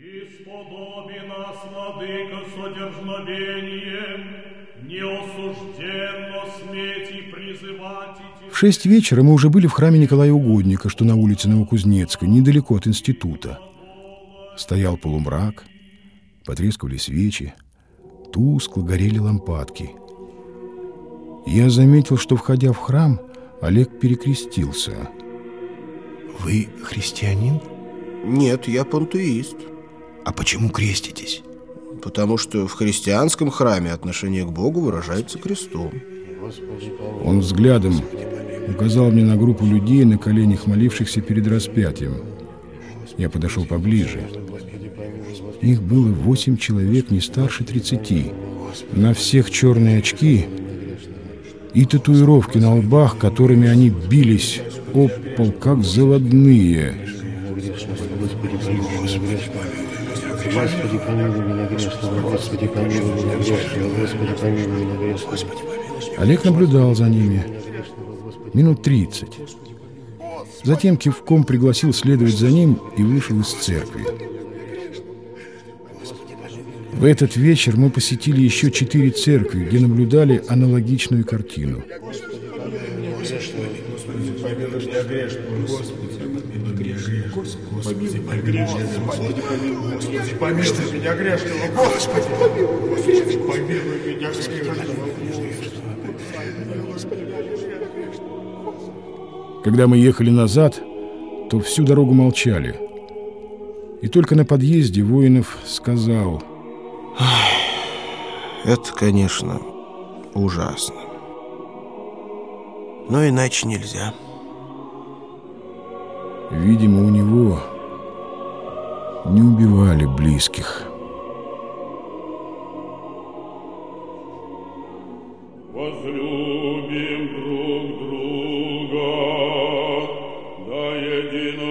Исподоби нас, Владыка, содержновением, неосужденно сметь и призывать В шесть вечера мы уже были в храме Николая Угодника, что на улице Новокузнецкой, недалеко от института. Стоял полумрак, потрескивали свечи, тускло горели лампадки. Я заметил, что, входя в храм, Олег перекрестился. Вы христианин? Нет, я пантеист. А почему креститесь? Потому что в христианском храме отношение к Богу выражается крестом. Он взглядом указал мне на группу людей на коленях, молившихся перед распятием. Я подошел поближе. Их было восемь человек, не старше тридцати. На всех черные очки и татуировки на лбах, которыми они бились об пол, как заводные. Господи, помилуй меня грешного, Господи, помилуй меня грешного, Господи, помилуй меня грешного. Олег наблюдал за ними минут тридцать. Затем кивком пригласил следовать за ним и вышел из церкви. В этот вечер мы посетили еще четыре церкви, где наблюдали аналогичную картину. Помилуй меня грешного, Господи! Помилуй меня грешного. Когда мы ехали назад, то всю дорогу молчали. И только на подъезде Воинов сказал... Это, конечно, ужасно. Но иначе нельзя. Видимо, у него не убивали близких. Возлюбим друг друга до единомыслия,